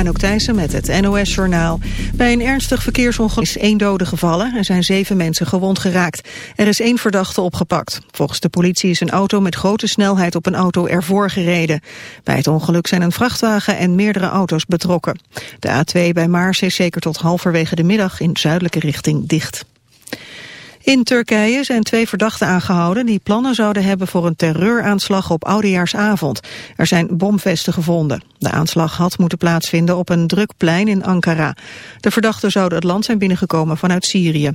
Anouk Thijssen met het NOS-journaal. Bij een ernstig verkeersongeluk is één dode gevallen. Er zijn zeven mensen gewond geraakt. Er is één verdachte opgepakt. Volgens de politie is een auto met grote snelheid op een auto ervoor gereden. Bij het ongeluk zijn een vrachtwagen en meerdere auto's betrokken. De A2 bij Maars is zeker tot halverwege de middag in zuidelijke richting dicht. In Turkije zijn twee verdachten aangehouden die plannen zouden hebben voor een terreuraanslag op oudejaarsavond. Er zijn bomvesten gevonden. De aanslag had moeten plaatsvinden op een druk plein in Ankara. De verdachten zouden het land zijn binnengekomen vanuit Syrië.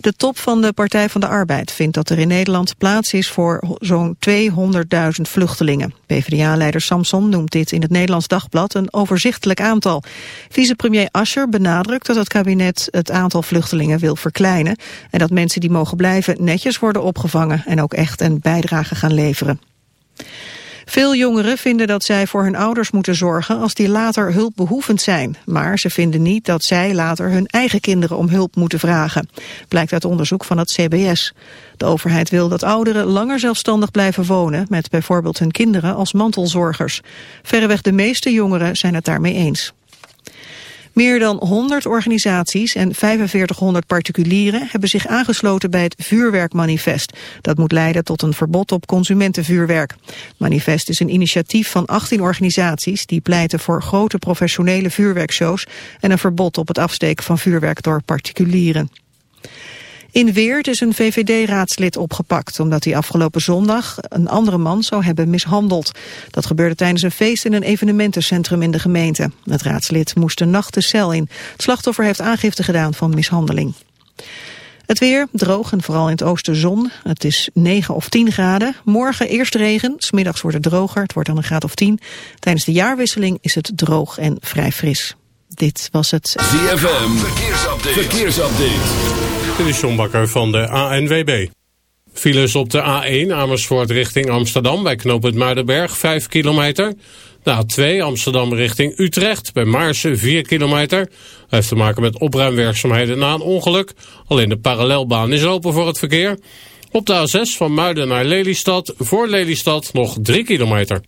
De top van de Partij van de Arbeid vindt dat er in Nederland plaats is voor zo'n 200.000 vluchtelingen. PvdA-leider Samson noemt dit in het Nederlands Dagblad een overzichtelijk aantal. Vicepremier Ascher benadrukt dat het kabinet het aantal vluchtelingen wil verkleinen en dat mensen die mogen blijven netjes worden opgevangen en ook echt een bijdrage gaan leveren. Veel jongeren vinden dat zij voor hun ouders moeten zorgen als die later hulpbehoevend zijn. Maar ze vinden niet dat zij later hun eigen kinderen om hulp moeten vragen. Blijkt uit onderzoek van het CBS. De overheid wil dat ouderen langer zelfstandig blijven wonen... met bijvoorbeeld hun kinderen als mantelzorgers. Verreweg de meeste jongeren zijn het daarmee eens. Meer dan 100 organisaties en 4500 particulieren hebben zich aangesloten bij het vuurwerkmanifest. Dat moet leiden tot een verbod op consumentenvuurwerk. Het manifest is een initiatief van 18 organisaties die pleiten voor grote professionele vuurwerkshows en een verbod op het afsteken van vuurwerk door particulieren. In Weert is een VVD-raadslid opgepakt... omdat hij afgelopen zondag een andere man zou hebben mishandeld. Dat gebeurde tijdens een feest in een evenementencentrum in de gemeente. Het raadslid moest de nacht de cel in. Het slachtoffer heeft aangifte gedaan van mishandeling. Het weer, droog en vooral in het oosten zon. Het is 9 of 10 graden. Morgen eerst regen, smiddags wordt het droger. Het wordt dan een graad of 10. Tijdens de jaarwisseling is het droog en vrij fris. Dit was het... ZFM, verkeersupdate. verkeersupdate. Dit is van de ANWB. Files op de A1 Amersfoort richting Amsterdam bij knooppunt Muidenberg 5 kilometer. De A2 Amsterdam richting Utrecht bij Maarsen 4 kilometer. Heeft te maken met opruimwerkzaamheden na een ongeluk. Alleen de parallelbaan is open voor het verkeer. Op de A6 van Muiden naar Lelystad voor Lelystad nog 3 kilometer.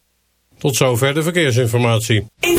Tot zover de verkeersinformatie. In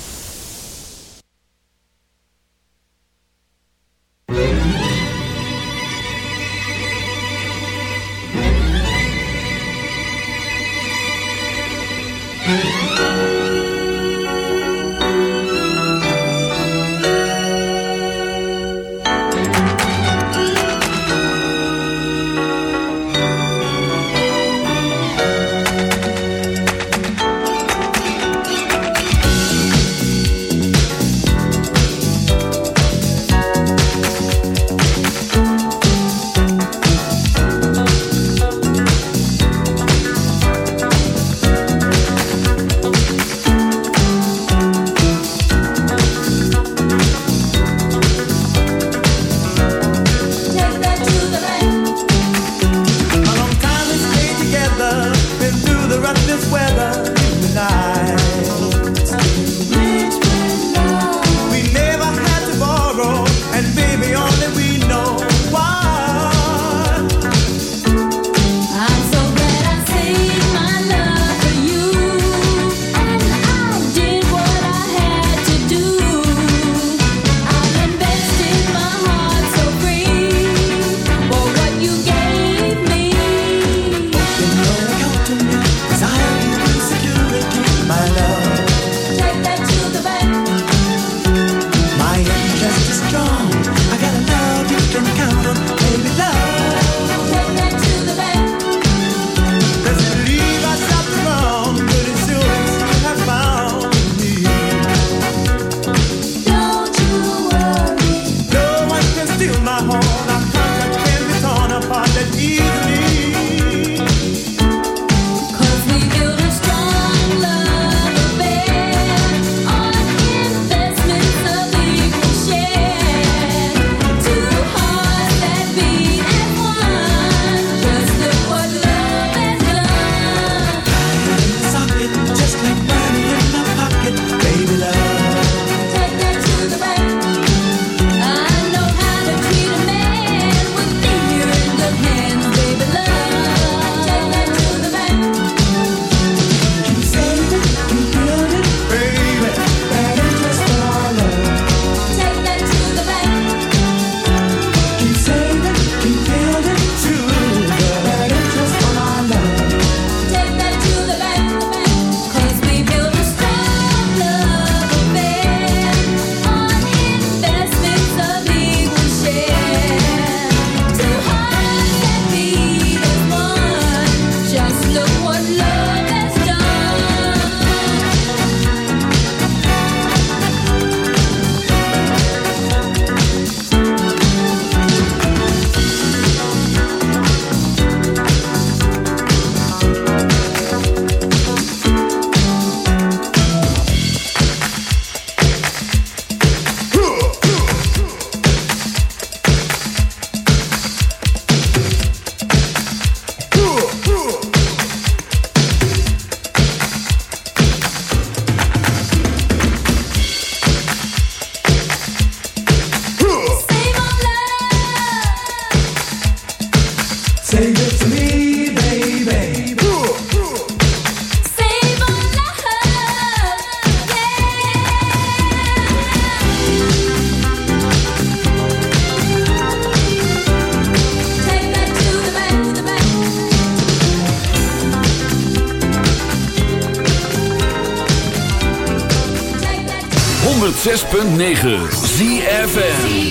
106.9 ZFN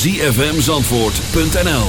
zfmzandvoort.nl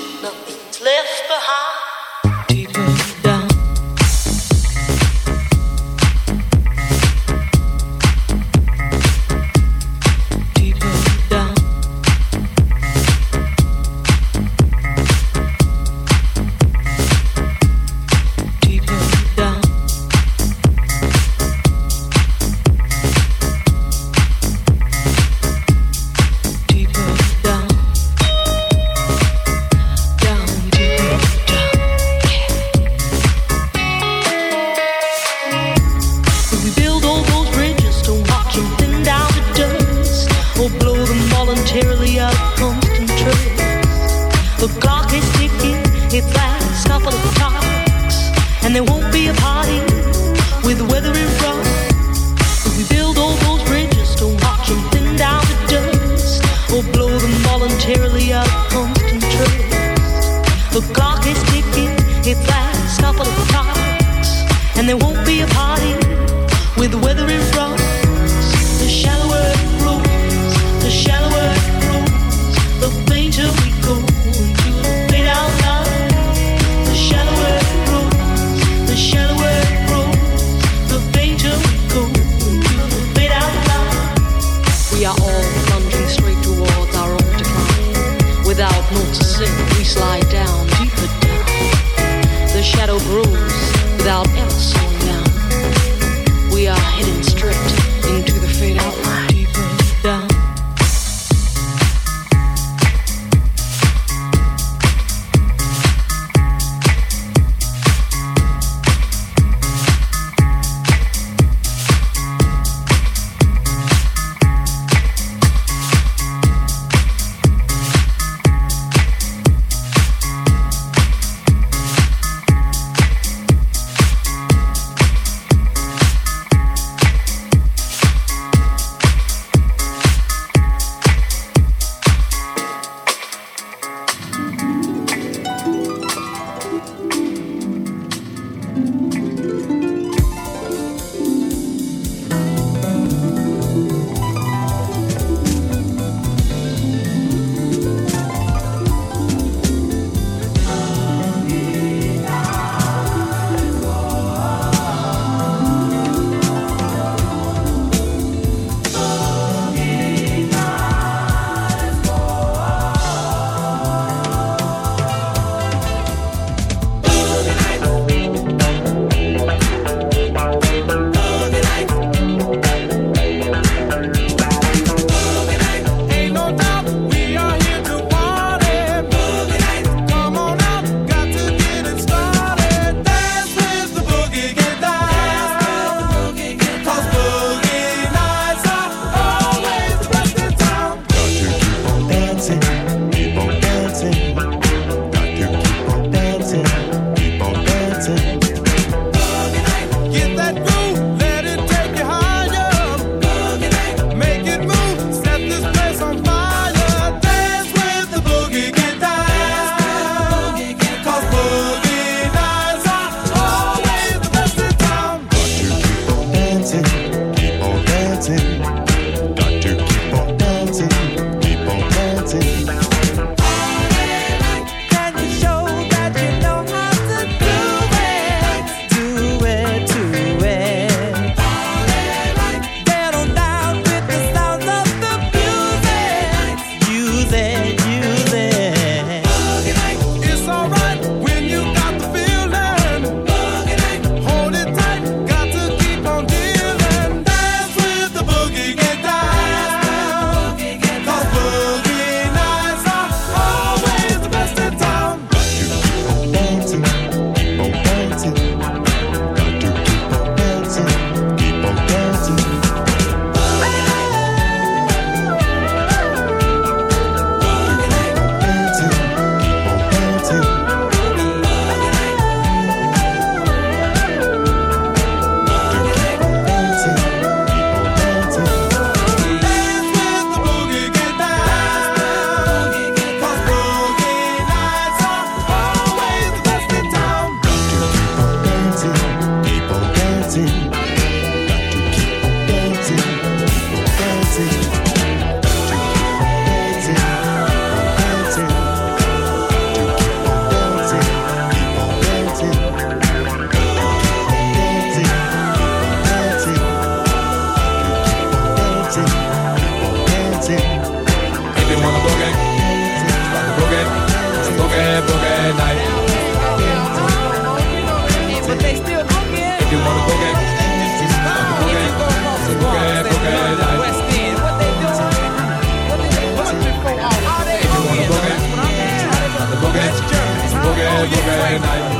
night.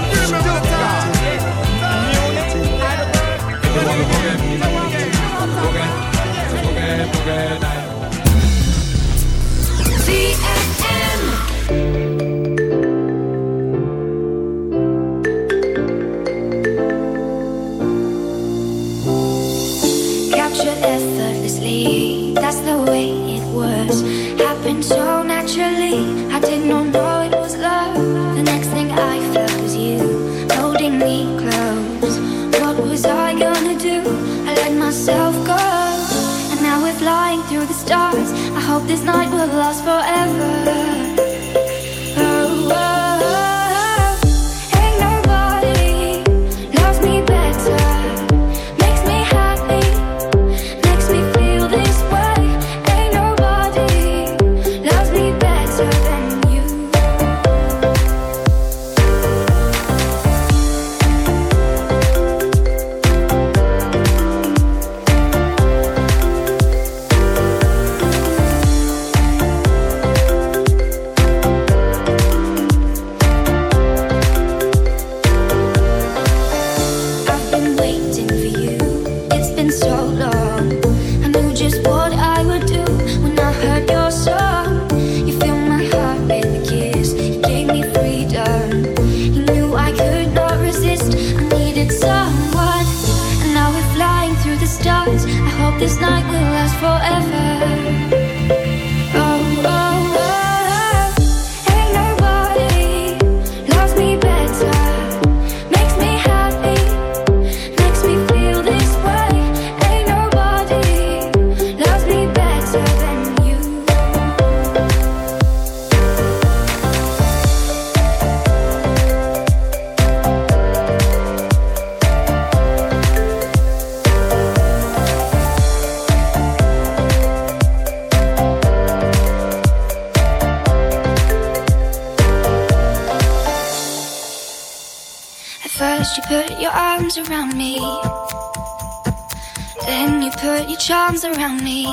around me.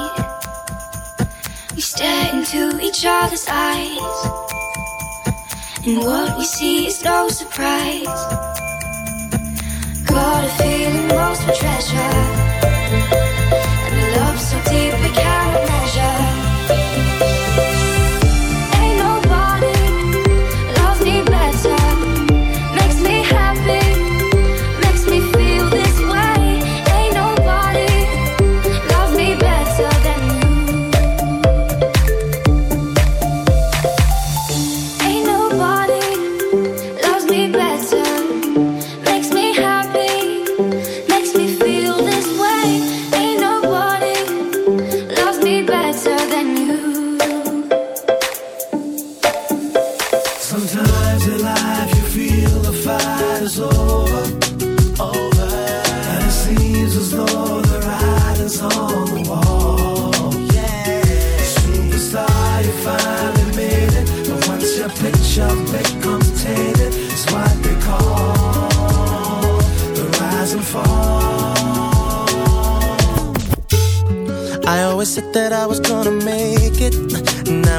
We stare into each other's eyes, and what we see is no surprise. Got a feeling most for treasure, and a love so deep we can't.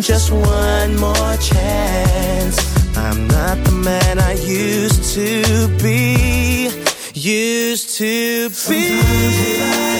just one more chance. I'm not the man I used to be. Used to be.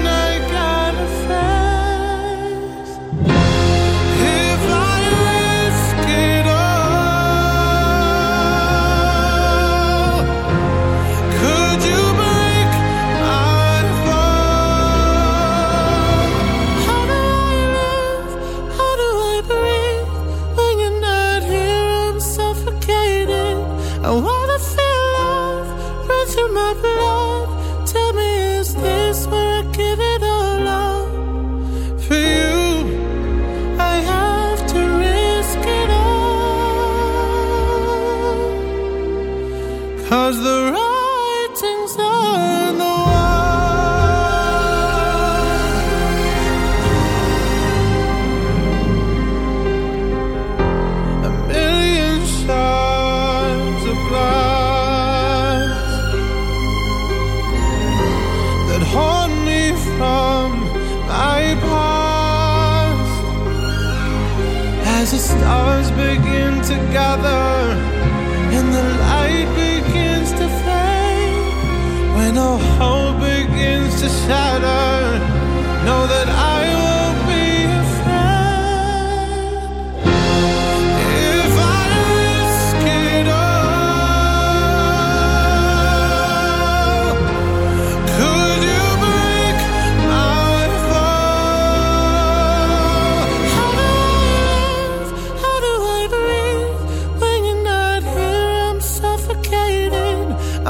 Shatter, know that I will be a friend if I risk it all. Could you break my fall? How do I live? How do I breathe when you're not here? I'm suffocating. I